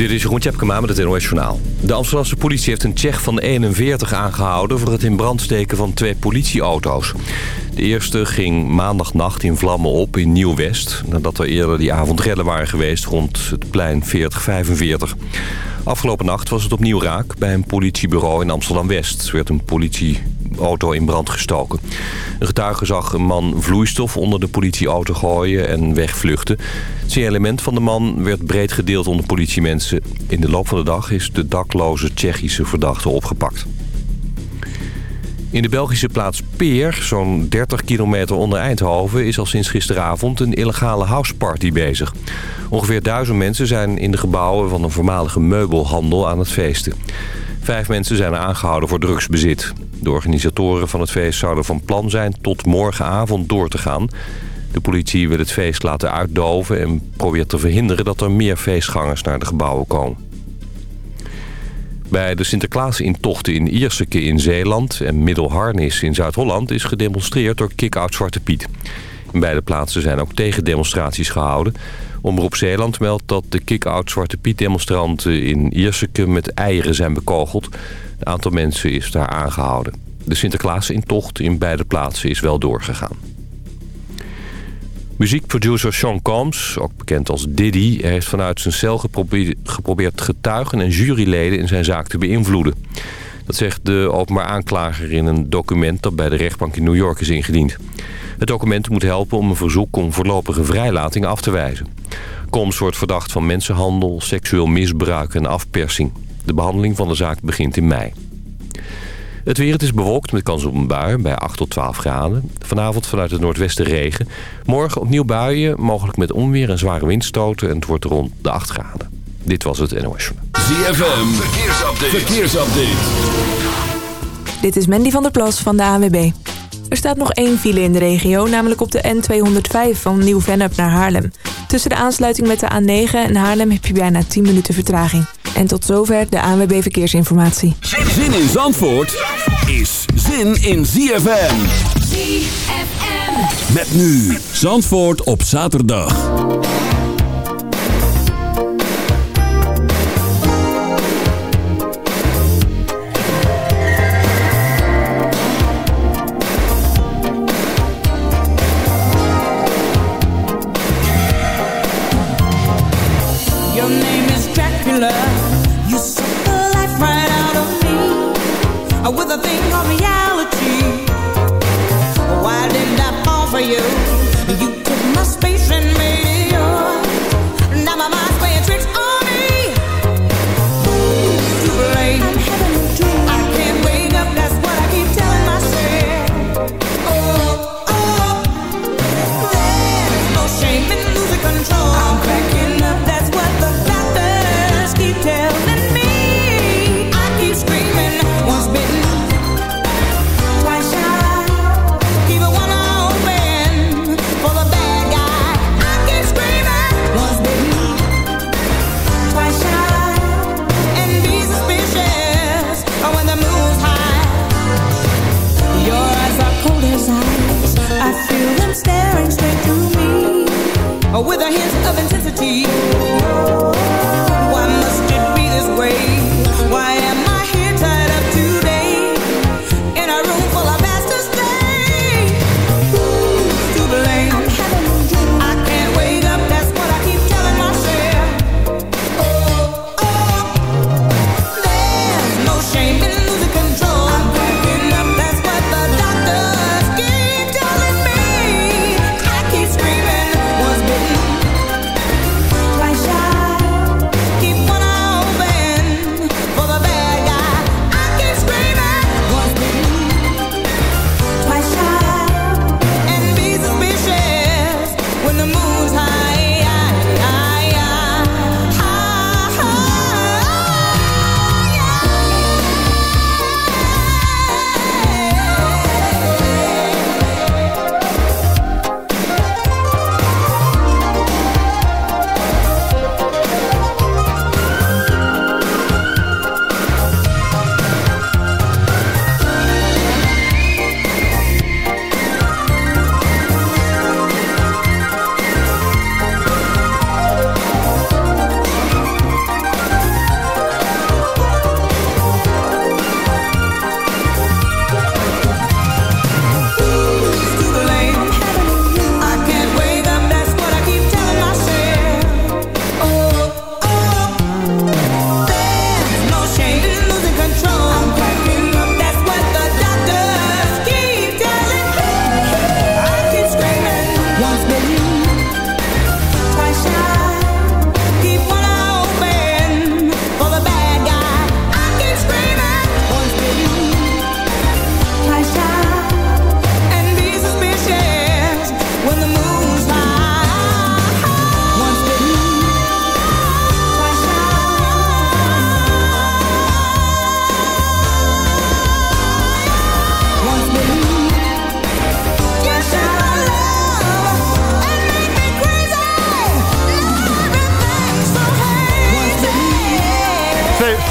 Dit is Jeroen Tjepkema met het NOS. De Amsterdamse politie heeft een Tsjech van 41 aangehouden... voor het in brand steken van twee politieauto's. De eerste ging maandagnacht in vlammen op in Nieuw-West... nadat er eerder die avond rellen waren geweest rond het plein 4045. Afgelopen nacht was het opnieuw raak. Bij een politiebureau in Amsterdam-West werd een politieauto in brand gestoken. Een getuige zag een man vloeistof onder de politieauto gooien en wegvluchten. Het signalement van de man werd breed gedeeld onder politiemensen. In de loop van de dag is de dakloze Tsjechische verdachte opgepakt. In de Belgische plaats Peer, zo'n 30 kilometer onder Eindhoven... is al sinds gisteravond een illegale houseparty bezig. Ongeveer duizend mensen zijn in de gebouwen van een voormalige meubelhandel aan het feesten. Vijf mensen zijn aangehouden voor drugsbezit. De organisatoren van het feest zouden van plan zijn tot morgenavond door te gaan. De politie wil het feest laten uitdoven en probeert te verhinderen dat er meer feestgangers naar de gebouwen komen. Bij de Sinterklaas-intochten in Ierseke in Zeeland en Middelharnis in Zuid-Holland is gedemonstreerd door Kick-Out Zwarte Piet. In beide plaatsen zijn ook tegendemonstraties gehouden. Omroep Zeeland meldt dat de Kick-Out Zwarte Piet demonstranten in Ierseke met eieren zijn bekogeld. Een aantal mensen is daar aangehouden. De Sinterklaas-intocht in beide plaatsen is wel doorgegaan. Muziekproducer Sean Combs, ook bekend als Diddy... heeft vanuit zijn cel geprobeerd getuigen en juryleden in zijn zaak te beïnvloeden. Dat zegt de openbaar aanklager in een document dat bij de rechtbank in New York is ingediend. Het document moet helpen om een verzoek om voorlopige vrijlating af te wijzen. Combs wordt verdacht van mensenhandel, seksueel misbruik en afpersing. De behandeling van de zaak begint in mei. Het weer, is bewolkt met kans op een bui bij 8 tot 12 graden. Vanavond vanuit het noordwesten regen. Morgen opnieuw buien, mogelijk met onweer en zware windstoten. En het wordt rond de 8 graden. Dit was het NOS ZFM, verkeersupdate. verkeersupdate. Dit is Mandy van der Plas van de ANWB. Er staat nog één file in de regio, namelijk op de N205 van Nieuw-Vennep naar Haarlem. Tussen de aansluiting met de A9 en Haarlem heb je bijna 10 minuten vertraging. En tot zover de ANWB Verkeersinformatie. Zin in Zandvoort is zin in ZFM. ZFM. Met nu Zandvoort op zaterdag. With a thing of reality. Why didn't I fall for? You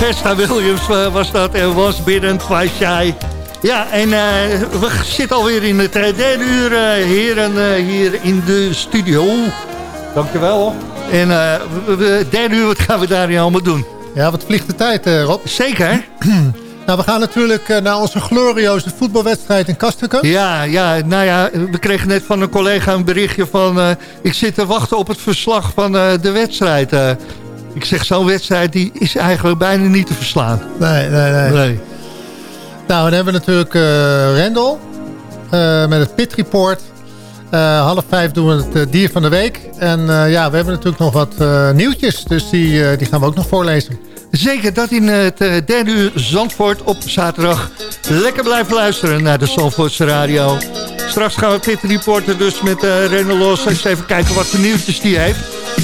Vesta Williams eh, was dat en was binnen twice shy. Ja, en uh, we zitten alweer in het derde uur, uh, heren, hier in de studio. Dankjewel. En we, derde uur, wat gaan we daarin allemaal doen? Ja, wat vliegt de tijd, Rob? Zeker. Nou, we gaan natuurlijk naar onze glorieuze voetbalwedstrijd in Kastrikum. Ja, ja, nou ja, we kregen net van een collega een berichtje van... Uh, ik zit te wachten op het verslag van uh, de wedstrijd. Uh, ik zeg, zo'n wedstrijd die is eigenlijk bijna niet te verslaan. Nee, nee, nee. nee. Nou, dan hebben we natuurlijk Rendel met het Pit Report. half vijf doen we het dier van de week. En ja, we hebben natuurlijk nog wat nieuwtjes. Dus die, die gaan we ook nog voorlezen. Zeker dat in het derde uur Zandvoort op zaterdag. Lekker blijven luisteren naar de Zandvoortse radio. Straks gaan we Pit Reporter dus met uh, Renault Los. Eens even kijken wat voor nieuwtjes die heeft.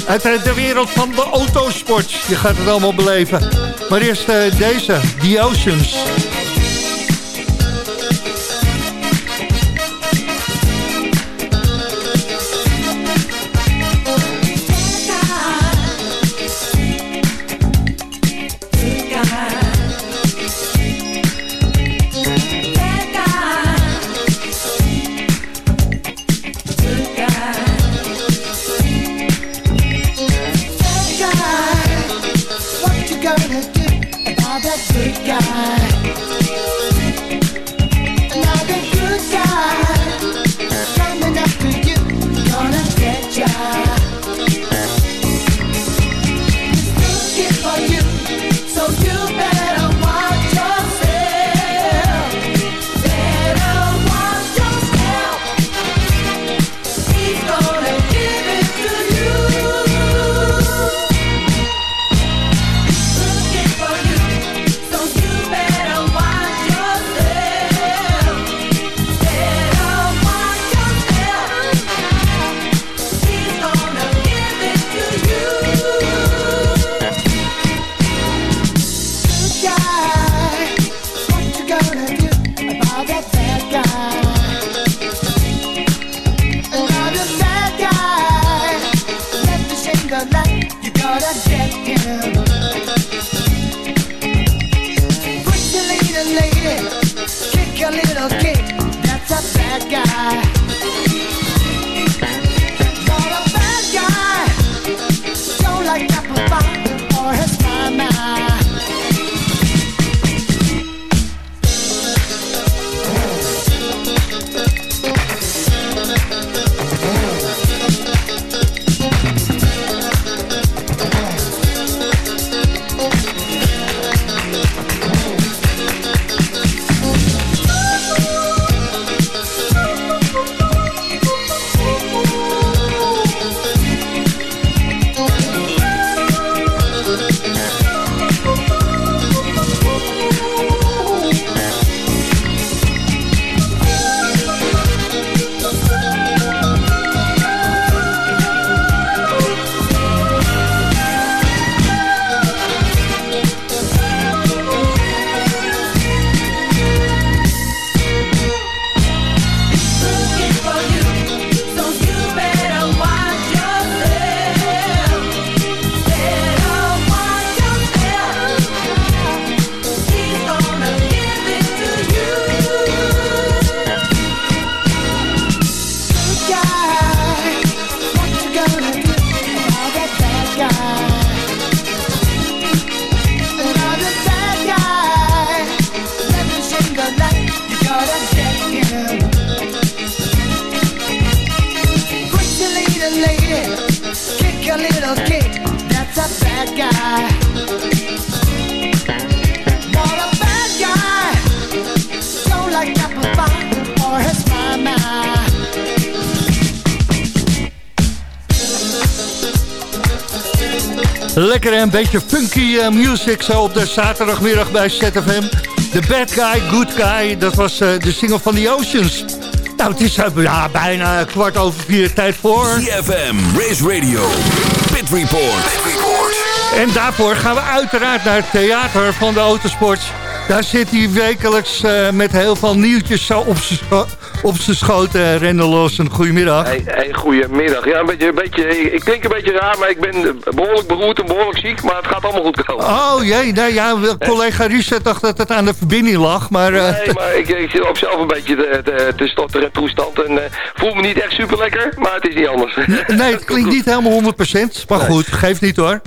Uit de wereld van de autosport. Je gaat het allemaal beleven. Maar eerst uh, deze, The Oceans. Lekker funky uh, music zo op de zaterdagmiddag bij ZFM. The Bad Guy, Good Guy, dat was uh, de single van The Oceans. Nou, het is uh, ja, bijna kwart over vier tijd voor... CFM, Race Radio, Pit Report. Pit Report. En daarvoor gaan we uiteraard naar het theater van de autosport. Daar zit hij wekelijks eh, met heel veel nieuwtjes zo op op zijn schoot. Uh, Rendel Lawson, goedemiddag. Hey, hey, goedemiddag. Ja, een beetje, een beetje, ik, klink een beetje raar, maar ik ben behoorlijk beroerd en behoorlijk ziek, maar het gaat allemaal goed komen. Oh jee, nee, ja, wel, collega Richard dacht dat het aan de verbinding lag, maar... eh, Nee, maar ik, ik zit ook zelf een beetje te, te, te stotteren en toestand en eh, voel me niet echt super lekker, maar het is niet anders. nee, het klinkt niet helemaal 100%, maar goed, geeft niet hoor.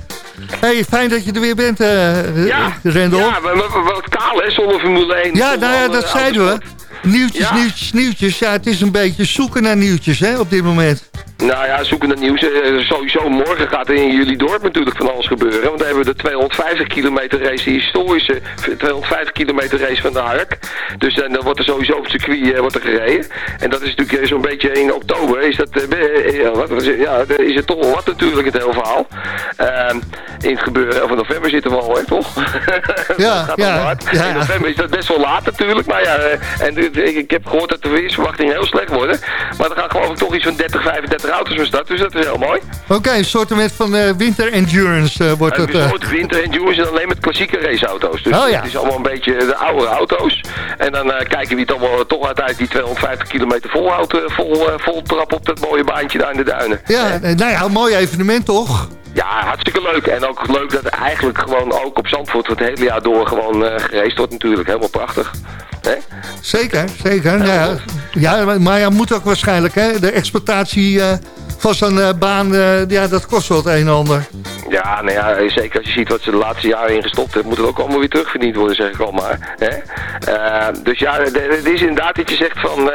hey, fijn dat je er weer bent, eh Ja, Rendel. ja wat kaal hè, zonder Formule 1. Ja, nou ja, dat zeiden we. Nieuwtjes, Ja. nieuwtjes, nieuwtjes. Ja, het is een beetje zoeken naar nieuwtjes hè, op dit moment. Nou ja, zoeken naar nieuws. Eh, sowieso morgen gaat er in jullie dorp natuurlijk van alles gebeuren. Want dan hebben we de 250 kilometer race, die historische 250 kilometer race van de Hark. Dus dan wordt er sowieso op het circuit eh, wordt er gereden. En dat is natuurlijk eh, zo'n beetje in oktober. Is dat, eh, wat ja, is het toch wat natuurlijk het hele verhaal. Ehm, in het gebeuren, of in november zitten we al, hè, toch? Ja, gaat ja, hard. ja. In november is dat best wel laat natuurlijk. Maar ja, en ik, ik heb gehoord dat de weersverwachtingen heel slecht worden. Maar er gaan geloof ik toch iets van 30, 35 auto's van start. Dus dat is heel mooi. Oké, een soort van eh, winter endurance eh, wordt het. het eh. wordt winter en jongens en alleen met klassieke raceauto's. Dus Oh ja. het is allemaal een beetje de oudere auto's. En dan eh, kijken wie het allemaal toch uiteindelijk die 250 kilometer volhoudt. eh, vol, eh, vol trap op dat mooie baantje daar in de duinen. ja, eh, nou ja, een mooi evenement toch? Ja, hartstikke leuk. En ook leuk dat eigenlijk gewoon ook op Zandvoort het hele jaar door gewoon eh geraced wordt natuurlijk. Helemaal prachtig. Zeker, zeker. Ja, ja, maar- maar ja, moet ook waarschijnlijk, hè? De exploitatie eh, van zo'n eh, baan, eh, ja, dat kost wel het een en ander. Ja, nou ja, zeker als je ziet wat ze de laatste jaren in gestopt hebben, moet het ook allemaal weer terugverdiend worden, zeg ik al maar. Hè? Dus ja, het is inderdaad dat je zegt van,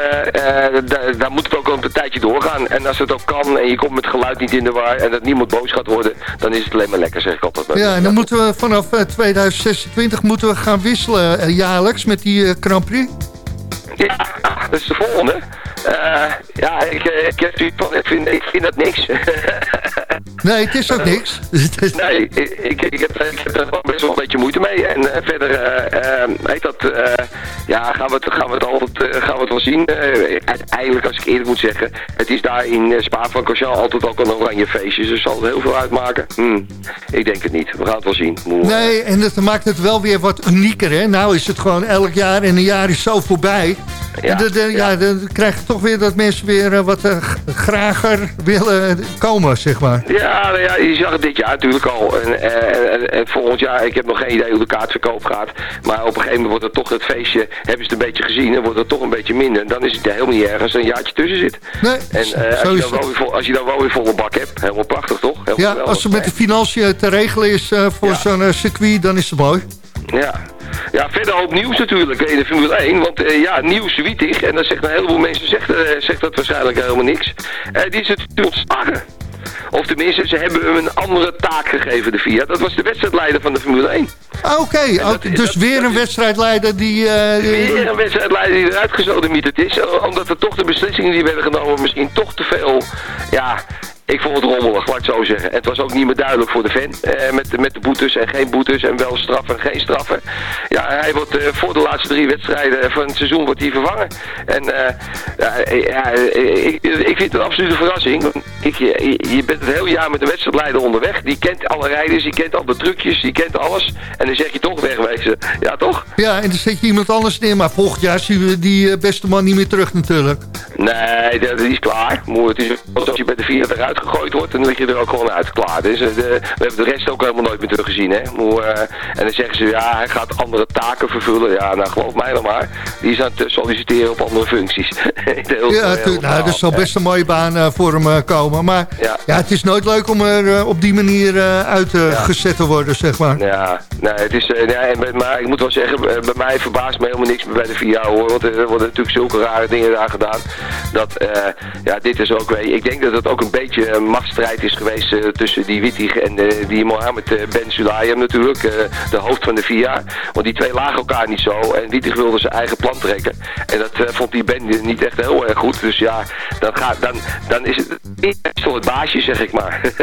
da- daar moet het ook al een tijdje doorgaan. En als het ook kan en je komt met geluid niet in de war en dat niemand boos gaat worden, dan is het alleen maar lekker, zeg ik altijd. Ja, en dan moeten we vanaf eh, 2026 moeten we gaan wisselen jaarlijks met die Grand Prix. Ja, dat is de volgende. Eh, ja, ik, eh, ik, heb ik, vind, ik vind dat niks. Nee, het is ook niks. Het is- Nee, ik, ik, ik, heb, ik heb er best wel een beetje moeite mee. En eh, verder eh, eh, heet dat, eh, ja, gaan we het, gaan we het, altijd, eh, gaan we het wel zien. Eh, uiteindelijk, als ik eerlijk moet zeggen, het is daar in uh, Spa-Francorchamps altijd ook een oranje feestje. Dus zal het heel veel uitmaken? Hm, ik denk het niet. We gaan het wel zien. Nee, en dat maakt het wel weer wat unieker, hè? Nou is het gewoon elk jaar en een jaar is zo voorbij. Ja, en de, de- ja. ja. dan krijg je toch weer dat mensen weer eh, wat eh, g- grager willen komen, zeg maar. Ja, nou ja, je zag het dit jaar natuurlijk al. En, eh, en, en volgend jaar, ik heb nog geen idee hoe de kaartverkoop gaat. Maar op een gegeven moment wordt het toch het feestje, hebben ze het een beetje gezien, en wordt het toch een beetje minder. En dan is het helemaal niet erg als er een jaartje tussen zit. Nee, En eh, als, je dan het. wel weer vol, als je dan wel weer volle bak hebt, helemaal prachtig toch? Heel Ja, geweldig. als het met de financiën te regelen is eh, voor zo'n eh, circuit, dan is het mooi. Ja. ja, verder hoop nieuws natuurlijk in de Formule 1. Want eh, ja, nieuws Wietig, en dat zegt een heleboel mensen, zegt, eh, zegt dat waarschijnlijk helemaal niks. Eh, die is het ontslagen. Of tenminste, ze hebben hem een andere taak gegeven, de FIA. Dat was de wedstrijdleider van de Formule 1. Ah, Oké, oh, dus dat- weer een wedstrijdleider die... Weer een wedstrijdleider die eruit gezodemieterd is. Omdat er toch de beslissingen die werden genomen misschien toch te veel... Ja, ik vond het rommelig, laat ik zo zeggen. Het was ook niet meer duidelijk voor de fan. eh, met, de- met de boetes en geen boetes en wel straffen en geen straffen. Ja, hij wordt eh, voor de laatste drie wedstrijden van het seizoen wordt hij vervangen. En eh, ja, eh, eh, ik, ik vind het een absolute verrassing. Ik, je, je bent het hele jaar met een wedstrijdleider onderweg. Die kent alle rijders, die kent al de trucjes, die kent alles. En dan zeg je toch wegwezen. Ja, toch? Ja, en dan zet je iemand anders neer. Maar volgend jaar zien we die eh, beste man niet meer terug natuurlijk. Nee, dat dat is klaar. Moe, het is, als je bij de vier eruit gegooid wordt, dan lig je er ook gewoon uit. Klaar. Dus, eh, we hebben de rest ook helemaal nooit meer teruggezien. Hè? Eh, en dan zeggen ze, ja, hij gaat andere taken vervullen. Ja, nou geloof mij dan maar. Die is aan het solliciteren op andere functies. Heel- Ja, heel tu- nou, er zal best een mooie baan eh, voor hem komen. Maar ja. Ja. het is nooit leuk om er op die manier eh, uit eh, Ja. gezet te worden, zeg maar. Ja, nee, het is, nee, en maar ik moet wel zeggen, bij mij verbaast me helemaal niks meer bij de VIA hoor. Want er worden natuurlijk zulke rare dingen daar gedaan. Dat, ja, dit is ook weer, ik denk dat het ook een beetje een machtsstrijd is geweest eh, tussen die Wittig en eh, die Mohammed eh, Ben Sulayem natuurlijk, eh, de hoofd van de VIA. Want die twee lagen elkaar niet zo en Wittig wilde zijn eigen plan trekken. En dat eh, vond die Ben niet echt heel erg goed. Dus ja, dan, gaat, dan, dan is het toch het baasje, zeg ik maar.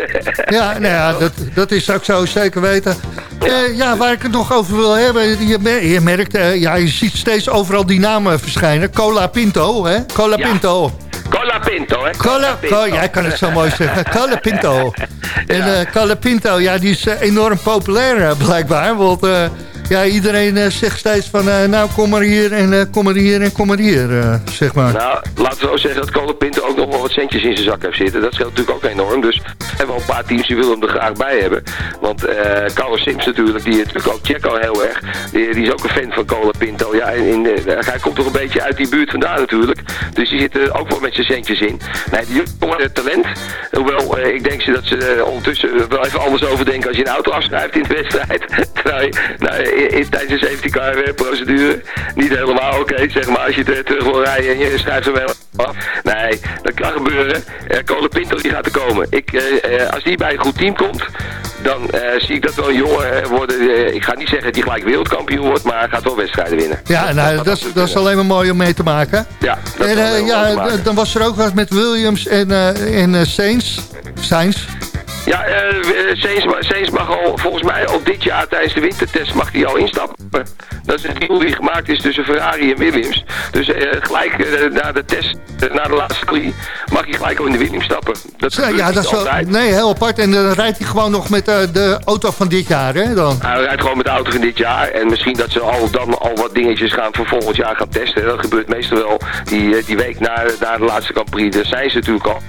Ja, nou ja, dat, dat is ook zo zeker weten. Eh, ja, waar ik het nog over wil hebben. Je, je merkt, eh, ja, je ziet steeds overal die namen verschijnen. Cola Pinto, hè? Cola Ja. Pinto. Cola Pinto, hè? Cola, Cola, jij kan het zo mooi zeggen. Cola Pinto. En eh Cola Pinto, ja, die is eh, enorm populair eh, blijkbaar. Want eh, Ja, iedereen eh, zegt steeds van, eh, nou kom maar hier en eh, kom maar hier en kom maar hier, eh, zeg maar. Nou, laten we zo zeggen dat Cole Pinto ook nog wel wat centjes in zijn zak heeft zitten. Dat scheelt natuurlijk ook enorm. Dus er zijn wel een paar teams die willen hem er graag bij hebben. Want eh Carlos Sims natuurlijk, die natuurlijk ook Checo heel erg. Die, is ook een fan van Cole Pinto. Ja, in, eh, hij komt toch een beetje uit die buurt vandaan natuurlijk. Dus die zit er ook wel met zijn centjes in. Nee, die jongen talent. Hoewel, eh, ik denk ze dat ze eh, ondertussen wel even anders over denken als je een auto afschrijft in de wedstrijd. Nou, in- tijdens de safety car procedure niet helemaal oké, zeg maar. Als je te- terug wil rijden en je schrijft hem wel af. Nee, dat kan gebeuren. Eh Cole Pinto die gaat er komen. Ik, eh, eh, als die bij een goed team komt, dan zie ik dat wel een jongen worden. ik ga niet zeggen dat hij gelijk wereldkampioen wordt, maar hij gaat wel wedstrijden winnen. Ja, nou, dat, is, dat is alleen maar mooi om mee te maken. Ja, dat En ja, dan was er ook wat met Williams en, en Sainz. Sainz. Ja, Sainz mag al, volgens mij al dit jaar tijdens de wintertest mag hij al instappen. Dat is een deal die gemaakt is tussen Ferrari en Williams. Dus eh, gelijk na de test, na de laatste mag hij gelijk al in de Williams stappen. Dat Ja, ja, dat is wel, nee, heel apart. En dan rijdt hij gewoon nog met de auto van dit jaar, hè? Dan. Hij rijdt gewoon met de auto van dit jaar. En misschien dat ze al dan al wat dingetjes gaan voor volgend jaar gaan testen. Dat gebeurt meestal wel die, die week na, na de laatste Grand Prix. Daar zijn ze natuurlijk al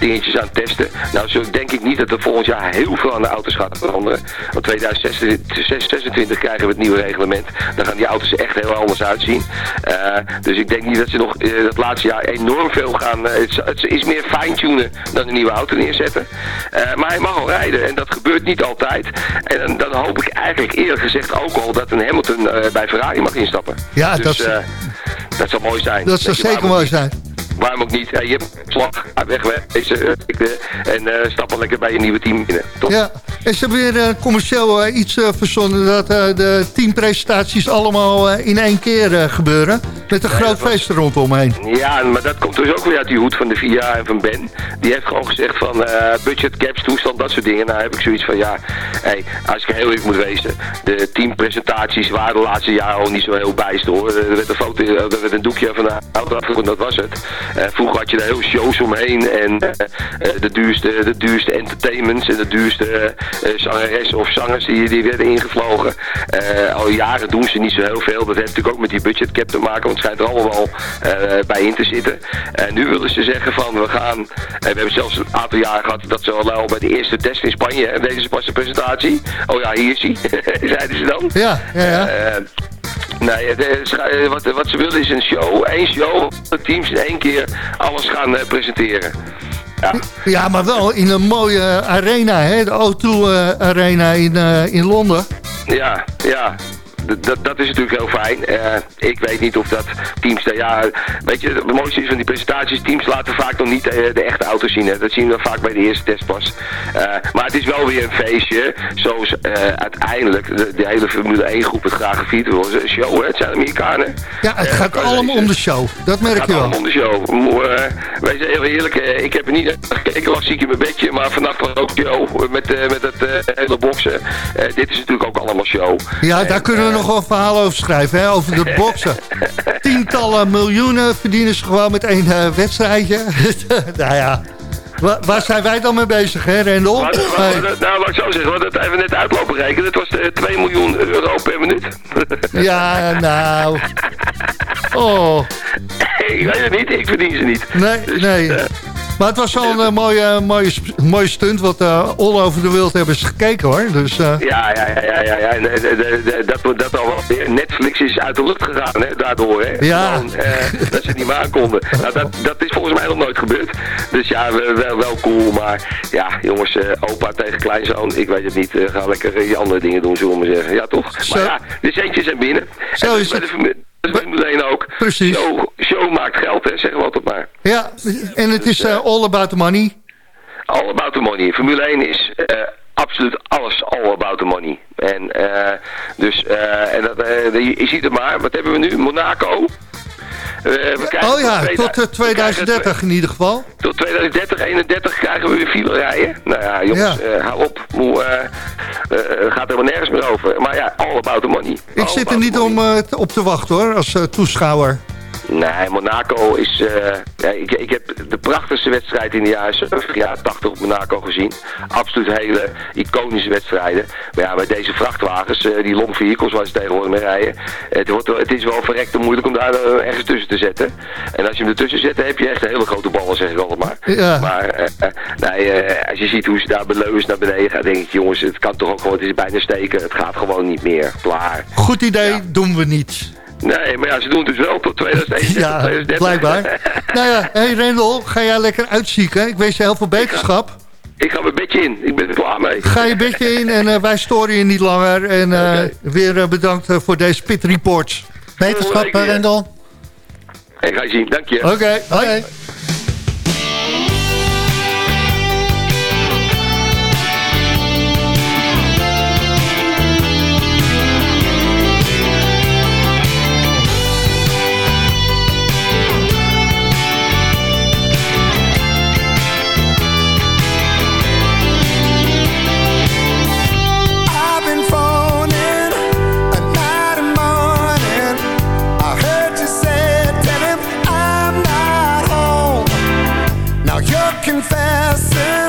dingetjes aan het testen. Nou, zo denk ik niet dat er volgend jaar heel veel aan de auto's gaat veranderen. Want 2026 krijgen we het nieuwe reglement. Dan gaan die auto's er echt heel anders uitzien. Eh, dus ik denk niet dat ze nog eh, het laatste jaar enorm veel gaan... eh, het, het is meer fine-tunen dan een nieuwe auto neerzetten. Maar hij mag al rijden en dat gebeurt niet altijd. En dan, hoop ik eigenlijk eerlijk gezegd ook al dat een Hamilton bij Ferrari mag instappen. Ja, dus, dat dat zou mooi zijn. Dat zou zeker waarom mooi zijn. Waarom ook niet? Ja, je hebt slag, weg, weg eh, eh, en eh stap al lekker bij je nieuwe team binnen. Toch? Ja. En ze hebben weer commercieel iets verzonnen dat de teampresentaties allemaal in één keer gebeuren. Met een groot feest er rondomheen. Ja, maar dat komt dus ook weer uit die hoed van de VIA en van Ben. Die heeft gewoon gezegd van budget caps, toestand, dat soort dingen. Nou heb ik zoiets van, ja, hey, als ik heel eerlijk moet wezen. De teampresentaties waren de laatste jaren al niet zo heel bijst hoor. Er werd een, foto, er werd een doekje van de auto afgevoerd, dat was het. Eh, vroeger had je daar heel shows omheen en eh, eh, de, duurste, de duurste entertainments en de duurste zangeressen of zangers die, die werden ingevlogen. Al jaren doen ze niet zo heel veel. Dat heeft natuurlijk ook met die budget cap te maken, want het schijnt er allemaal wel bij in te zitten. En nu willen ze zeggen van we gaan, en we hebben zelfs een aantal jaren gehad dat ze al, bij de eerste test in Spanje, en deden ze pas de presentatie. Oh ja, hier is hij, zeiden ze dan. Ja, ja, ja. Nee, het, eh, eh, wat, wat ze willen is een show, één show, de teams in één keer alles gaan eh, presenteren. Ja, Ja, maar wel in een mooie arena, hè? de O2 eh, Arena in, in Londen. ja, ja. Dat, is natuurlijk heel fijn. Eh, ik weet niet of dat teams... Ja, weet je, het mooiste is van die presentaties... teams laten vaak nog niet eh, de echte auto's zien. Hè. Dat zien we vaak bij de eerste test pas. Eh, maar het is wel weer een feestje. Zoals uiteindelijk de, de hele Formule 1 groep het graag gevierd wil. Het een show, hè. Het zijn Amerikanen. Ja, het gaat allemaal om de show. Dat merk gaat je wel. allemaal om de show. Wij zijn heel eerlijk, ik heb er niet gekeken, lag ziek in mijn bedje, maar vannacht was ook show met, met het hele boksen. Dit is natuurlijk ook allemaal show. Ja, daar kunnen we eh, nog wel een verhaal over schrijven, hè? over de boksen. Tientallen miljoenen verdienen ze gewoon met één eh, wedstrijdje. nou ja, Wa- waar zijn wij dan mee bezig, hè, Rendel? Wat, wat- Hey. wat- nou, laat ik zo zeggen, we hadden het even net uitlopen rekenen. Het was eh, 2 miljoen euro per minuut. Ja, nou. Oh, ik weet het niet, ik verdien ze niet. nee, Dus, nee. eh, Maar het was wel een eh, mooie, mooie, sp- mooie stunt, want eh all over de wereld hebben ze gekeken, hoor. Dus, eh, Ja, ja, ja, ja, ja, eh, dat, dat al. Netflix is uit de lucht gegaan, hè, daardoor, hè. Ja. Eh, dat ze het niet meer aankonden. Nou, dat, dat is volgens mij nog nooit gebeurd. Dus ja, wel, wel, cool, maar ja, jongens, eh, opa tegen kleinzoon, ik weet het niet. eh, ga lekker eh, die andere dingen doen, zullen we maar zeggen. Ja, toch? Maar ja, de centjes zijn binnen. Zo is het. De Formule 1 ook. Precies. Show, show maakt geld, hè, zeggen we altijd maar. ja, en het is eh, all about the money. All about the money. Formule 1 is eh, absoluut alles all about the money. En eh, dus, eh, en dat, eh, je ziet het maar. Wat hebben we nu? Monaco. Eh, we Oh ja, tot tot eh, 2030 in ieder geval. Tot 2030, 31 krijgen we weer file rijden. Nou ja, jongens, Ja. eh, hou op. Moe, eh, eh, gaat helemaal nergens meer over. Maar ja, all about the money. Ik zit er niet om op te wachten, hoor, als toeschouwer. Nee, Monaco is... eh, ja, ik, ik heb de prachtigste wedstrijd in de jaren 70, jaren 80 op Monaco gezien. Absoluut hele iconische wedstrijden. Maar ja, bij deze vrachtwagens, eh, die long vehicles waar ze tegenwoordig mee rijden... Het, wordt, wel- het is wel verrekte moeilijk om daar eh, ergens tussen te zetten. En als je hem ertussen zet, dan heb je echt een hele grote ballen, zeg ik altijd maar. Ja. Maar nee, als je ziet hoe ze daar bij Leuens naar beneden gaan, denk ik, jongens, het kan toch ook gewoon, het is bijna steken. Het gaat gewoon niet meer. Klaar. Goed idee, Ja. doen we niet. Nee, maar ja, ze doen het dus wel tot 2031, Ja, 2030. blijkbaar. nou ja, hey Rendel, ga jij lekker uitzieken? Ik wens je heel veel beterschap. Ik ga mijn bedje in. Ik ben er klaar mee. Ga je bedje in en eh, wij storen je niet langer. En eh, weer eh, bedankt voor deze pit reports. Weer. Rendel. Ik ga je zien. Dank je. Oké, hoi. faster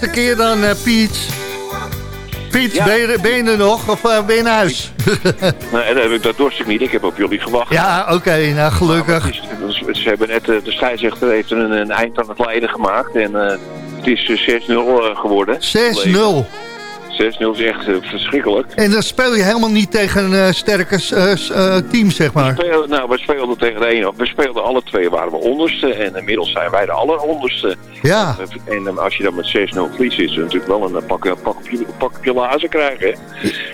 laatste keer dan, eh, Piet. Piet, Ja. ben, je, er- ben je er nog of eh, ben je naar huis? Nee, dat, heb ik, dat dorst ik niet. Ik heb op jullie gewacht. ja, oké, nou gelukkig. Is- is- ze hebben net, eh, de scheidsrechter heeft een, een eind aan het lijden gemaakt. En het is eh, 6-0 eh, geworden. 6-0. 6-0 is echt verschrikkelijk. En dan speel je helemaal niet tegen een eh, sterke eh, eh, team, zeg maar. We speelden, nou, we speelden tegen de ene. We speelden alle twee waren we onderste. En inmiddels zijn wij de alleronderste. Ja, En als je dan met 6-0 verliest, is het natuurlijk wel een pak, pak, pak op je lazen krijgen.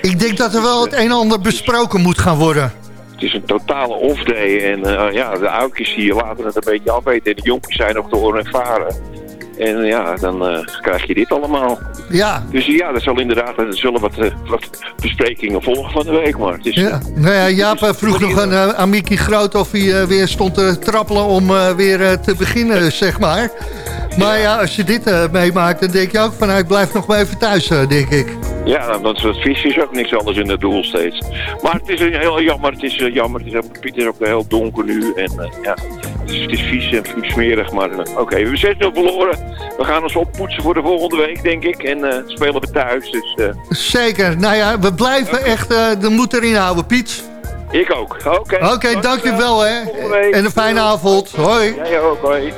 ik denk dat er wel het een en ander besproken moet gaan worden. Het is een totale off-day. En ja, de oudjes die laten het een beetje afweten. En de jonkies zijn nog te onervaren. En ja, dan eh, krijg je dit allemaal. Ja, Dus ja, er zal inderdaad er zullen wat, eh, wat besprekingen volgen van de week. Maar het is, ja. Nou ja, Jaap eh, vroeg nog aan, eh, aan Mickey Groot of hij eh, weer stond te trappelen om eh, weer eh, te beginnen, zeg maar. Maar ja, als je dit eh, meemaakt, dan denk je ook van, nou, ik blijf nog maar even thuis, eh, denk ik. Ja, want het vis is ook niks anders in het doel steeds. Maar het is een heel jammer. Het is eh, jammer. Het is, is ook heel donker nu. En eh, ja, het is, het is vies en smerig. Maar eh, oké, we hebben 6-0 verloren. We gaan ons oppoetsen voor de volgende week, denk ik. En eh, spelen we thuis. Dus eh, Zeker. Nou ja, we blijven echt de moed erin houden, Piet. ik ook. Oké, Oké, dankjewel hè. En een fijne avond. Hoi. Jij ook, hoi.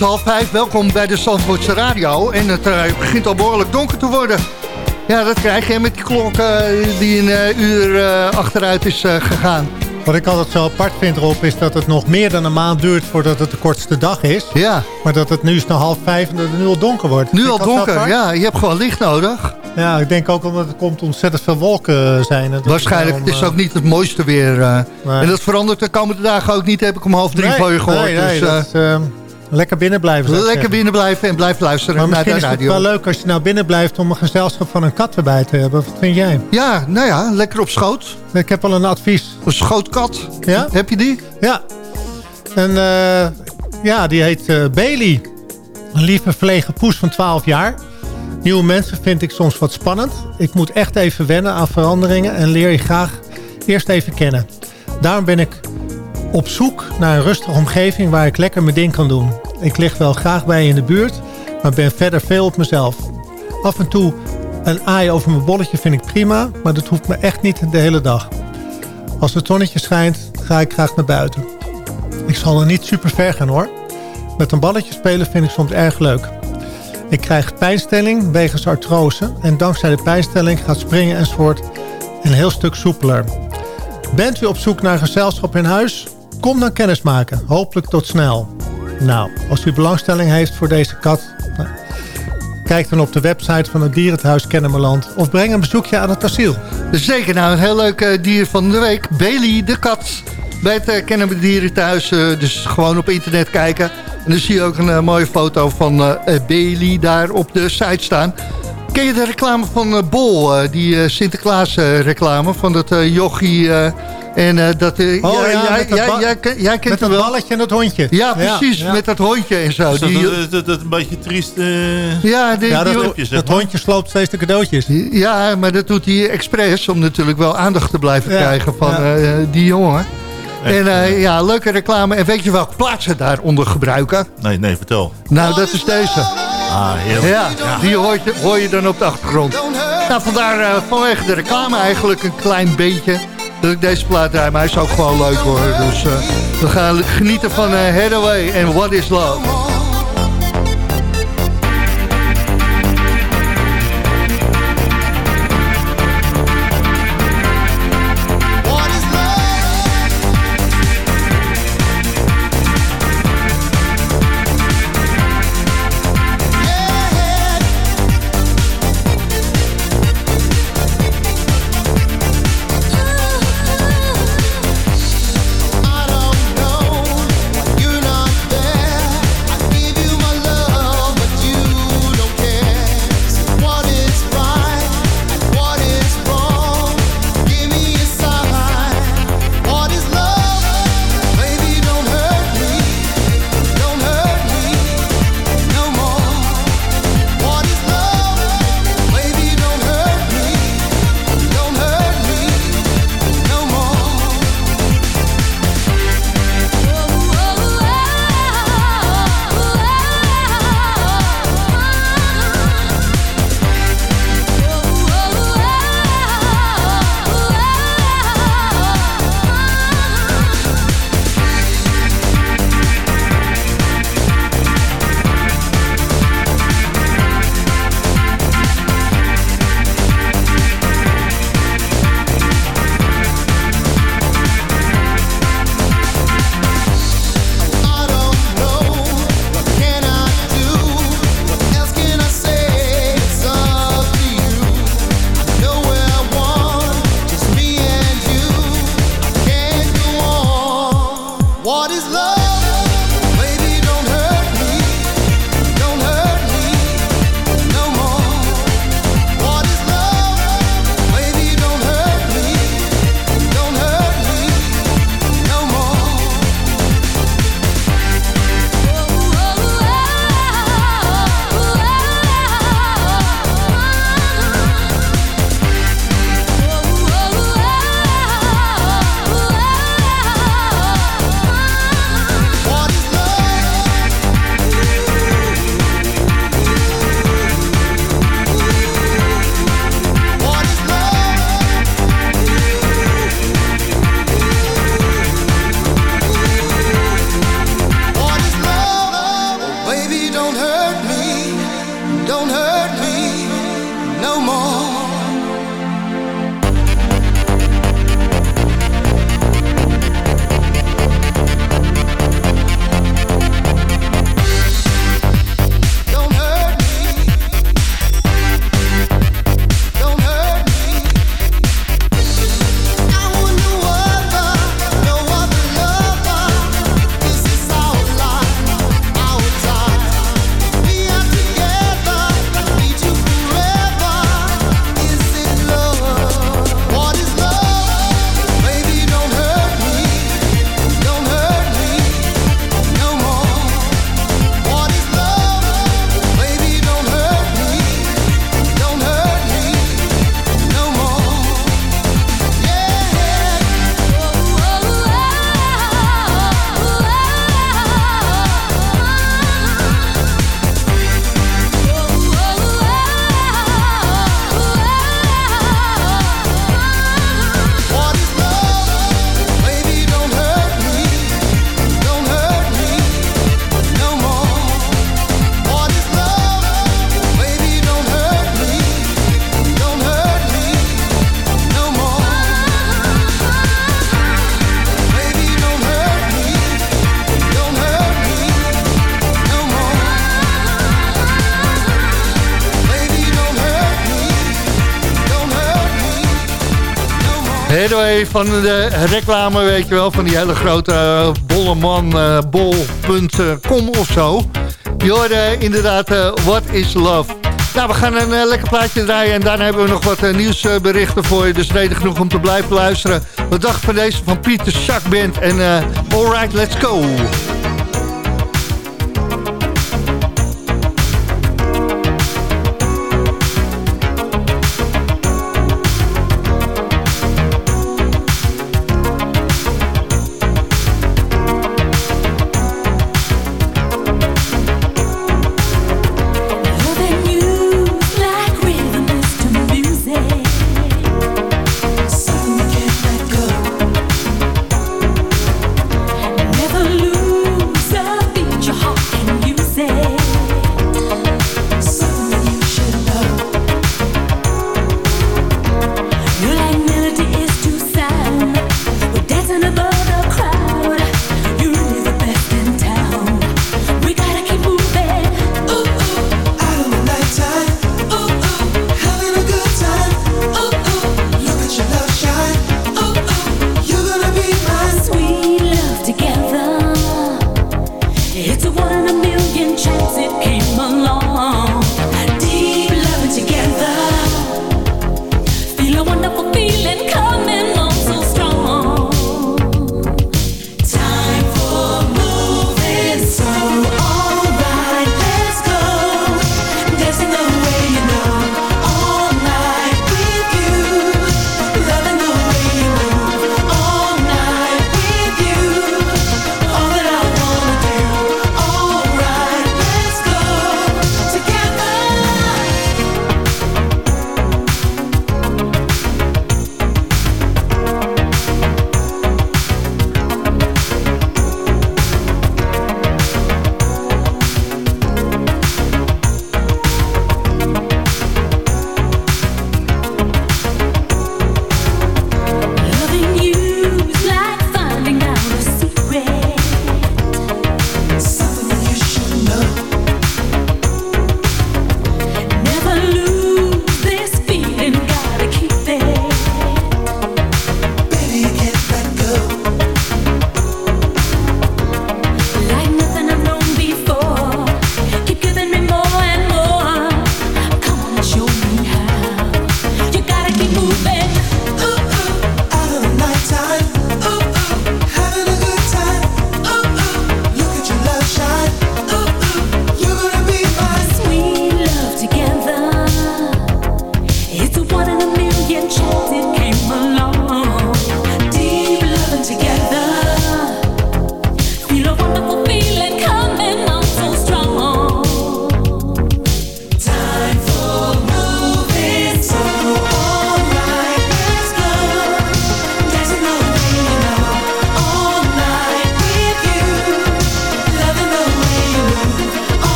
Half vijf, welkom bij de Zandvoortse Radio. En het eh, begint al behoorlijk donker te worden. Ja, dat krijg je met die klok eh, die een eh, uur achteruit is gegaan. Wat ik altijd zo apart vind, Rob, is dat het nog meer dan een maand duurt voordat het de kortste dag is. Ja, Maar dat het nu is nog half vijf en dat het nu al donker wordt. nu al donker. Ja, je hebt gewoon licht nodig. Ja, ik denk ook omdat het komt ontzettend veel wolken zijn. Dat Waarschijnlijk, het is eh, ook niet het mooiste weer. nee. En dat verandert de komende dagen ook niet, heb ik om half drie nee, van je gehoord. Nee, dus, eh, dat is, eh, lekker binnen blijven. lekker zeggen. binnen blijven en blijf luisteren Maar naar misschien de is het radio. wel leuk als je nou binnen blijft om een gezelschap van een kat erbij te hebben. Wat vind jij? Ja, nou ja, lekker op schoot. Ik heb al een advies. Een schootkat. Ja? Heb je die? Ja. En eh, ja, die heet eh, Bailey. Een lieve verlegen poes van 12 jaar. Nieuwe mensen vind ik soms wat spannend. Ik moet echt even wennen aan veranderingen en leer je graag eerst even kennen. Daarom ben ik op zoek naar een rustige omgeving waar ik lekker mijn ding kan doen. Ik lig wel graag bij je in de buurt, maar ben verder veel op mezelf. Af en toe een aai over mijn bolletje vind ik prima, maar dat hoeft me echt niet de hele dag. Als het zonnetje schijnt, ga ik graag naar buiten. Ik zal er niet super ver gaan hoor. Met een balletje spelen vind ik soms erg leuk. Ik krijg pijnstelling wegens artrose en dankzij de pijnstelling gaat springen enzovoort een heel stuk soepeler. Bent u op zoek naar gezelschap in huis? Kom dan kennis maken. Hopelijk tot snel. Nou, als u belangstelling heeft voor deze kat... nou, kijk dan op de website van het Dierenthuis Kennemerland... of breng een bezoekje aan het asiel. Zeker, nou een heel leuk eh, dier van de week. Bailey, de kat. Bij het uh, Kennen we Dieren thuis. eh, dus gewoon op internet kijken. En dan zie je ook een mooie foto van Bailey daar op de site staan. Ken je de reclame van eh, Bol? eh, die eh, Sinterklaas reclame van dat jochie... eh, en eh, dat... Oh ja, jij, met dat jij, jij, ken- jij kent Met dat balletje en dat hondje. Ja, precies. ja. Met dat hondje en zo. Dat, Die, dat, dat, dat een beetje triest... eh, ja, die, Ja, dat, die- zeg dat hondje sloopt steeds de cadeautjes. Ja, maar dat doet hij expres om natuurlijk wel aandacht te blijven Ja, krijgen van ja. eh, die jongen. En ja, leuke reclame. En weet je welke plaats ze daaronder gebruiken? Nee, nee, vertel. Nou, dat is deze. Ah. Ja, die hoor je, hoor je dan op de achtergrond. Nou, vandaar eh, vanwege de reclame eigenlijk een klein beetje dat ik deze plaat draai. Maar hij is ook gewoon leuk hoor. Dus eh, we gaan genieten van Hathaway en What is Love. Van de reclame, weet je wel. Van die hele grote uh, bolleman, uh, bol.com of zo. Je hoorde inderdaad uh, What is Love. Nou, we gaan een lekker plaatje draaien en daarna hebben we nog wat nieuwsberichten voor je. Dus reden genoeg om te blijven luisteren. Wat dacht van deze van Pieter Band en Alright, Let's Go.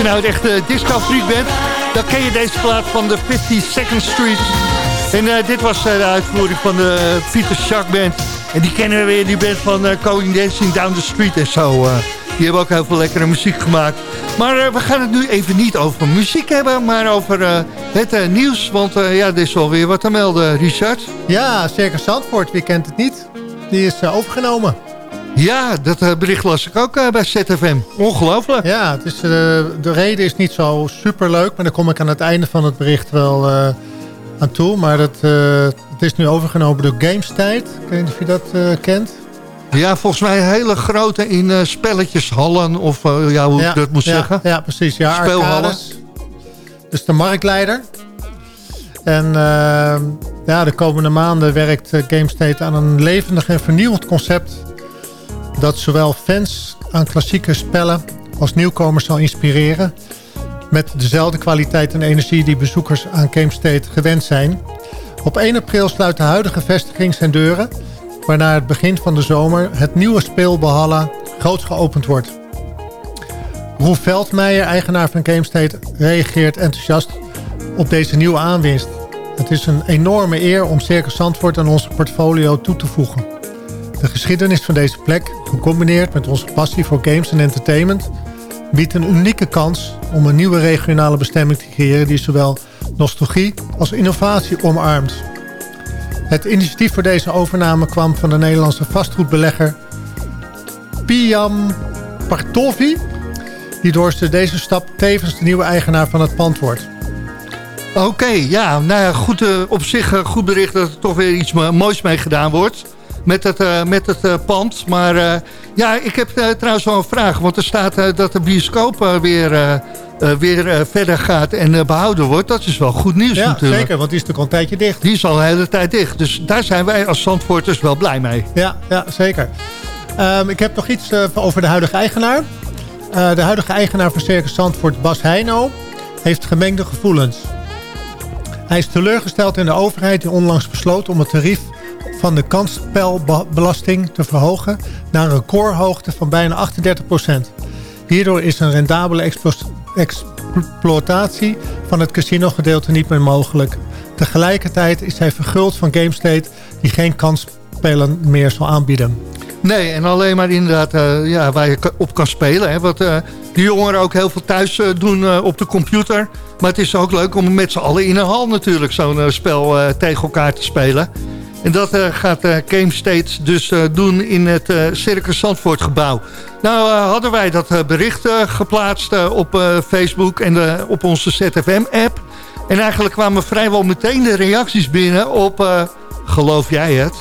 Je nou echt uh, disco-freak bent, dan ken je deze plaat van de 52nd Street. En uh, dit was uh, de uitvoering van de Peter Shark Band. En die kennen we weer, die band van Going Dancing Down the Street en zo. die hebben ook heel veel lekkere muziek gemaakt. Maar we gaan het nu even niet over muziek hebben, maar over het nieuws. Want ja, er is wel weer wat te melden, Richard. Ja, Circus Zandvoort, wie kent het niet? Die is overgenomen. Ja, dat uh, bericht las ik ook uh, bij ZFM. Ongelooflijk. Ja, het is, uh, de reden is niet zo superleuk. Maar daar kom ik aan het einde van het bericht wel aan toe. Maar het, het is nu overgenomen door Gamestijd. Ik weet niet of je dat kent. Ja, volgens mij hele grote in spelletjeshallen. Of ja, hoe ja, ik dat moet ja, zeggen. Ja, precies. Ja, Speelhallen. Dus de marktleider. En ja, de komende maanden werkt Gamestate aan een levendig en vernieuwend concept dat zowel fans aan klassieke spellen als nieuwkomers zal inspireren... met dezelfde kwaliteit en energie die bezoekers aan Game State gewend zijn. Op 1 april sluit de huidige vestiging zijn deuren... waarna het begin van de zomer het nieuwe speelbehalla groot geopend wordt. Roel Veldmeijer, eigenaar van Game State, reageert enthousiast op deze nieuwe aanwinst. Het is een enorme eer om Circus Zandvoort aan onze portfolio toe te voegen. De geschiedenis van deze plek, gecombineerd met onze passie voor games en entertainment... biedt een unieke kans om een nieuwe regionale bestemming te creëren... die zowel nostalgie als innovatie omarmt. Het initiatief voor deze overname kwam van de Nederlandse vastgoedbelegger... Piam Partovi... die door deze stap tevens de nieuwe eigenaar van het pand wordt. Oké, ja, nou ja, goed, uh, op zich uh, goed bericht dat er toch weer iets moois mee gedaan wordt met het, uh, met het uh, pand. Maar uh, ja, ik heb trouwens wel een vraag. Want er staat dat de bioscoop weer, weer verder gaat en behouden wordt. Dat is wel goed nieuws ja, natuurlijk. zeker, want die is natuurlijk al een tijdje dicht. Die is al een hele tijd dicht. Dus daar zijn wij als Zandvoorters wel blij mee. Ja, ja zeker. Um, ik heb nog iets over de huidige eigenaar. de huidige eigenaar van Circus Zandvoort, Bas Heino, heeft gemengde gevoelens. Hij is teleurgesteld in de overheid die onlangs besloot om het tarief van de kansspelbelasting te verhogen naar een recordhoogte van bijna 38% Hierdoor is een rendabele exploitatie van het casinogedeelte niet meer mogelijk. Tegelijkertijd is hij verguld van GameState die geen kansspelen meer zal aanbieden. Nee, en alleen maar inderdaad uh, ja, waar je op kan spelen. Hè, wat uh, die jongeren ook heel veel thuis uh, doen op de computer. Maar het is ook leuk om met z'n allen in een hal natuurlijk zo'n spel tegen elkaar te spelen. En dat uh, gaat uh, Game State dus uh, doen in het Circus Zandvoort gebouw. Nou hadden wij dat bericht geplaatst op Facebook en op onze ZFM-app. En eigenlijk kwamen vrijwel meteen de reacties binnen op, geloof jij het?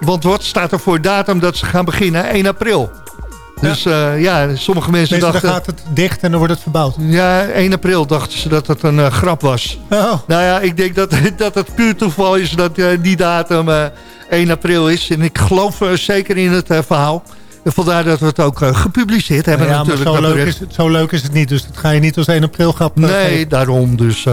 Want wat staat er voor datum dat ze gaan beginnen? 1 april. Dus ja, ja sommige mensen Meestal dachten... dan gaat het dicht en dan wordt het verbouwd. Ja, 1 april dachten ze dat het een uh, grap was. Oh. Nou ja, ik denk dat, dat het puur toeval is dat uh, die datum uh, 1 april is. En ik geloof zeker in het verhaal. En vandaar dat we het ook gepubliceerd hebben. Ja, natuurlijk, maar zo leuk, is het, zo leuk is het niet. Dus dat ga je niet als 1 april grap Nee, geven. daarom. Dus...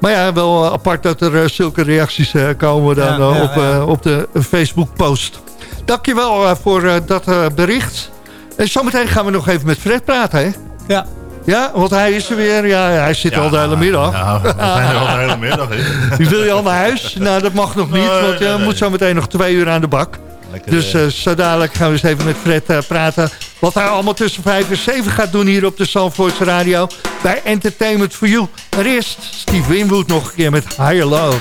Maar ja, wel apart dat er zulke reacties komen dan ja, ja, op, de Facebook-post. Dankjewel voor dat bericht. En zometeen gaan we nog even met Fred praten, hè? Ja. Ja, want hij is er weer. Ja, hij zit ja, al de hele middag. Ja, we zijn al de hele middag. Wil je al naar huis? Nou, dat mag nog niet, want je moet zo meteen nog twee uur aan de bak. Lekker, Dus eh, uh, zo dadelijk gaan we eens even met Fred uh, praten. Wat hij allemaal tussen 5 en 7 gaat doen hier op de Zandvoortse Radio. Bij Entertainment for You. Maar eerst Steve Winwood nog een keer met Higher Love.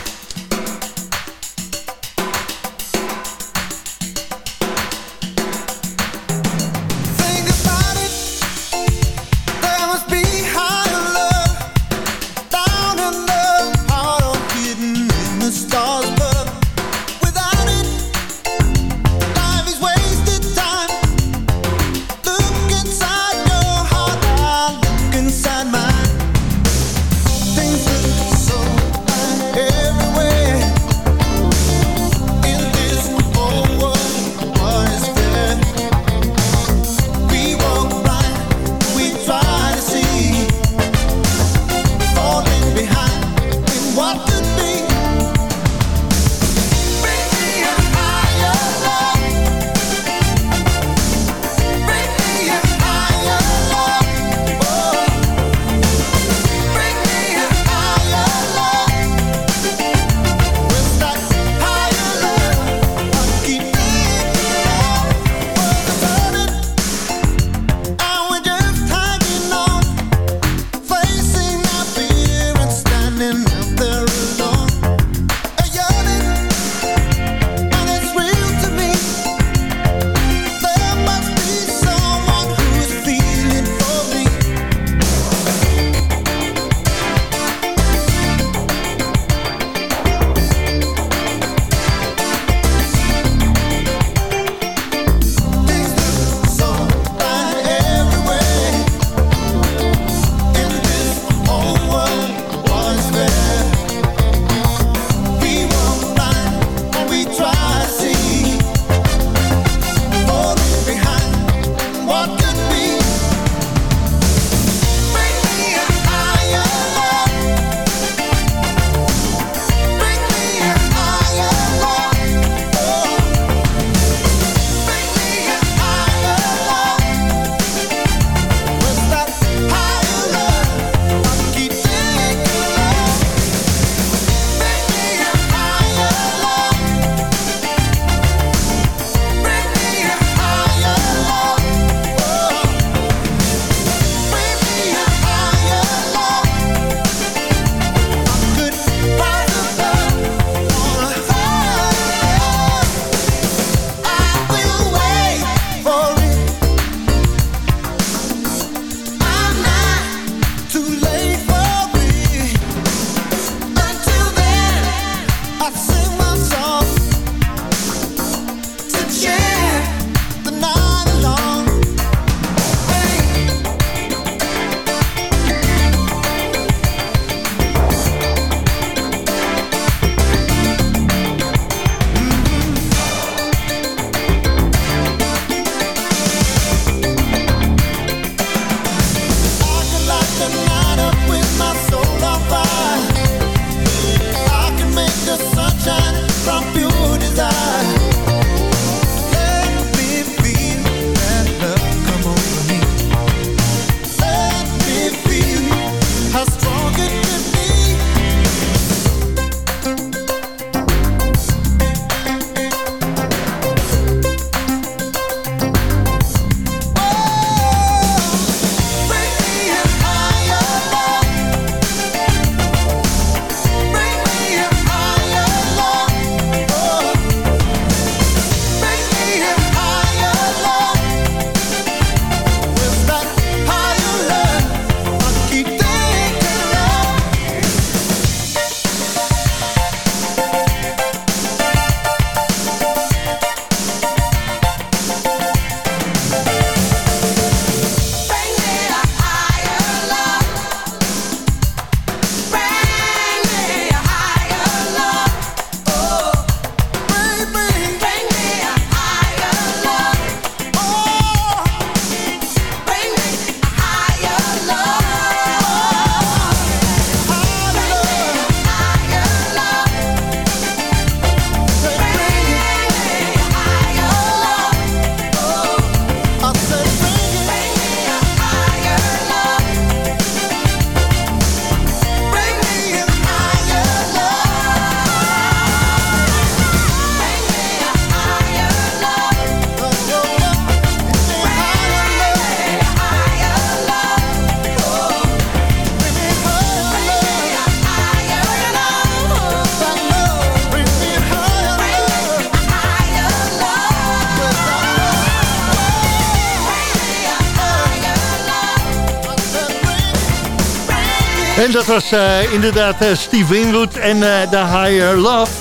En dat was eh, inderdaad eh, Steve Winwood en eh The Higher Love.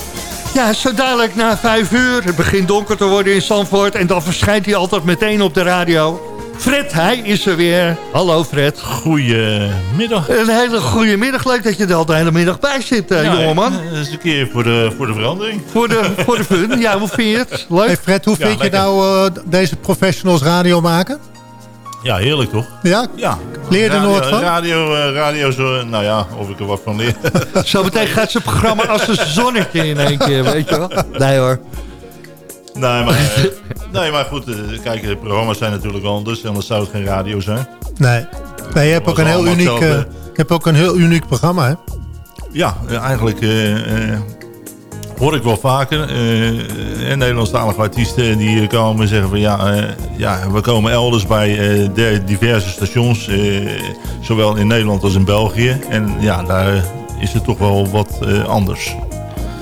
Ja, zo dadelijk na vijf uur. Het begint donker te worden in Zandvoort. En dan verschijnt hij altijd meteen op de radio. Fred, hij is er weer. Hallo Fred. Goedemiddag. Een hele goede middag. Leuk dat je er al de hele middag bij zit, eh, jongeman. Dat is een keer voor de, voor de verandering. Voor de, voor de fun. Ja, hoe vind je het? Leuk? Hey Fred, hoe Ja, vind je lekker. nou eh, deze professionals radio maken? Ja, heerlijk toch? Ja? Ja. Leer er nooit van? Radio, eh, radio zo, nou ja, of ik er wat van leer. Zometeen gaat zijn programma als een zonnetje in één keer, weet je wel? Nee hoor. nee, maar, eh, nee, maar goed, eh, kijk, de programma's zijn natuurlijk anders. Anders zou het geen radio zijn. Nee. nee je, hebt ook een heel uniek, eh, je hebt ook een heel uniek programma, hè? Ja, eh, eigenlijk eh, eh, hoor ik wel vaker. en Nederlandstalige artiesten die komen en zeggen van ja, eh, ja we komen elders bij de diverse stations. zowel in Nederland als in België. En ja, daar is het toch wel wat anders.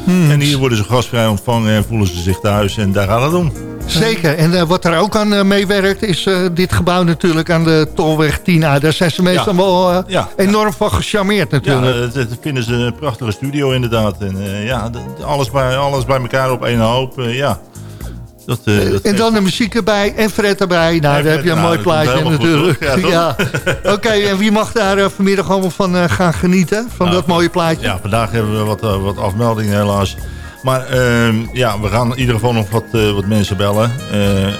En hier worden ze gastvrij ontvangen en voelen ze zich thuis. En daar gaat het om. Zeker. En eh, wat er ook aan eh, meewerkt is eh, dit gebouw natuurlijk aan de Tolweg 10A. Daar zijn ze meestal Ja. wel Ja, enorm van gecharmeerd Ja, natuurlijk. eh, dat, vinden ze een prachtige studio inderdaad. En ja, alles bij, alles bij elkaar op één hoop. ja. Dat, dat en dan de muziek erbij en Fred erbij. Nou, En daar heb je een nou, mooi komt plaatje goed, natuurlijk. Ja, Ja. Oké, en wie mag daar vanmiddag allemaal van gaan genieten? Van Nou, dat mooie plaatje? Ja, vandaag hebben we wat, wat afmeldingen helaas. Maar ehm, ja, we gaan in ieder geval nog wat, eh, wat mensen bellen.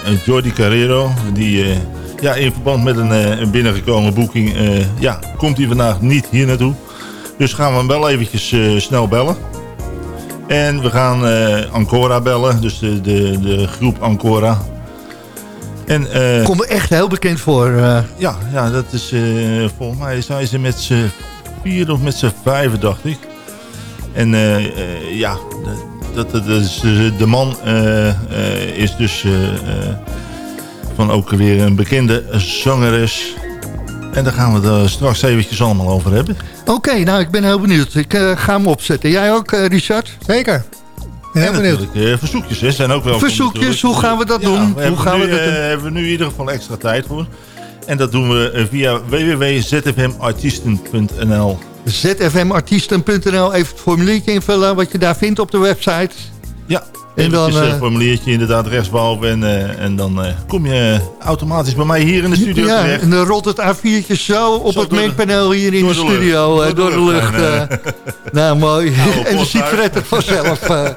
Een Jordi Carrero, die eh, ja, in verband met een, een binnengekomen boeking... ja, komt hij vandaag niet hier naartoe. Dus gaan we hem wel eventjes snel bellen. En we gaan Ancora bellen, dus de, de, de groep Ancora. En, Komt me echt heel bekend voor. ja, ja, dat is volgens mij zijn ze met z'n vier of met z'n vijven, dacht ik. En ja, dat, dat, dat is, eh, de man eh, eh, is dus eh, eh, van ook weer een bekende zangeres. En daar gaan we het straks eventjes allemaal over hebben. Oké, nou ik ben heel benieuwd. Ik eh, ga hem opzetten. Jij ook, Richard? Zeker. Heel en benieuwd. eh, verzoekjes hè, zijn ook wel. Verzoekjes, hoe gaan we dat doen? We Hoe hebben gaan we nu, dat doen? hebben we nu in ieder geval extra tijd voor. En dat doen we via www.zfmartiesten.nl. zfmartiesten.nl Even het formuliertje invullen wat je daar vindt op de website. Ja, En dan, dan, eh, een formuliertje inderdaad rechtsboven. En, eh, en dan eh, kom je automatisch bij mij hier in de studio ja, terecht. en dan rolt het A4'tje zo op Zo het door mengpaneel hier in door de de studio. eh, Door, Door de de lucht. eh. nou, mooi. Oude en dan ziet. Fred het vanzelf. eh.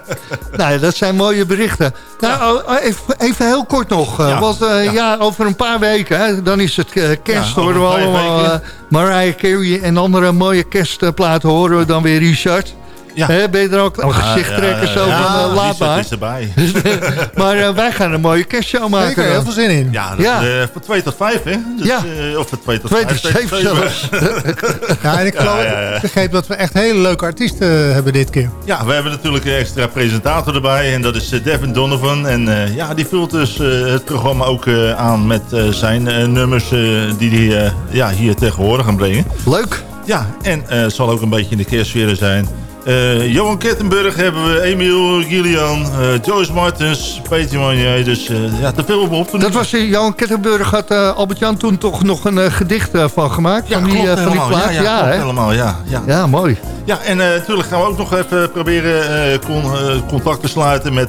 nou, ja, dat zijn mooie berichten. Nou, oh, even, even heel kort nog. eh, Ja, want eh, ja. over een paar weken, hè, dan is het eh, kerst. Horen we allemaal eh, Mariah Carey en andere mooie kerstplaten horen we dan weer Richard. Ja. Hè, ben je er ook een gezicht trekken zo ja, van uh, laat maar. is erbij. Maar eh, wij gaan een mooie kerstshow maken. Zeker, heel dan. veel zin in. Ja, dat, Ja. eh, van 2 tot 5, hè? Dus, Ja. eh, of van 2 tot Twee 5. tot zeven zelfs. Ja, en ik geloof, Ja, ja, ja. ik begreep dat we echt hele leuke artiesten hebben dit keer. Ja, we hebben natuurlijk een extra presentator erbij. En dat is eh, Devin Donovan. En eh, ja, die vult dus eh, het programma ook eh, aan met eh, zijn eh, nummers eh, die hij eh, ja, hier tegenwoordig gaan brengen. Leuk. Ja, en eh, het zal ook een beetje in de kerstsfeer zijn. Eh, Johan Kettenburg hebben we, Emiel Gillian, eh, Joyce Martens, Peter Manier. Dus eh, ja, te veel op Dat was Johan Kettenburg had Albert-Jan toen toch nog een gedicht van gemaakt. Ja, van die, klopt van die plaat. Ja, ja, klopt helemaal, ja. Ja, ja, mooi. ja en natuurlijk gaan we ook nog even proberen con- contact te sluiten met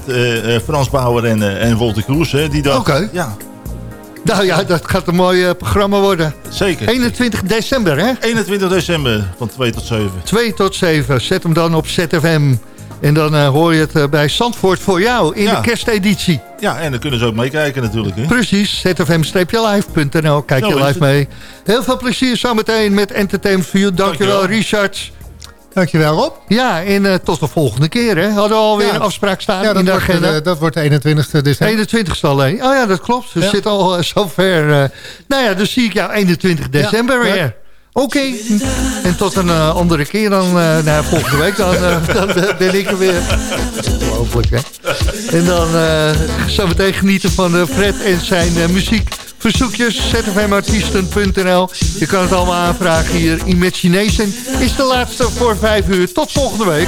Frans Bauer en, en Wolter Kroes. Hè, die. Oké. Ja, Nou ja, dat gaat een mooi eh, programma worden. zeker. 21 december, hè? 21 december van 2 tot 7. 2 tot 7. Zet hem dan op ZFM. En dan eh, hoor je het eh, bij Zandvoort voor jou in Ja. de kersteditie. Ja, en dan kunnen ze ook meekijken natuurlijk. Hè. Precies, zfm-live.nl. Kijk je live mee. Heel veel plezier zometeen met Entertainment You. Dankjewel, Dankjewel. Richard. Dankjewel Rob. Ja, en eh, tot de volgende keer. Hè. Hadden we alweer Ja. een afspraak staan Ja, in dat de wordt, agenda. eh, dat wordt de 21 december. 21ste alleen. Oh ja, dat klopt. We Ja. zitten al uh, zover. eh. nou ja, dus zie ik jou 21 december weer. Oké. En tot een eh, andere keer dan, nou, volgende week. Dan, dan ben ik er weer. Ongelooflijk, hè? En dan uh, zometeen genieten van Fred en zijn muziek. Verzoekjes, zfmartiesten.nl. Je kan het allemaal aanvragen hier. Imagination is de laatste voor 5 uur. Tot volgende week.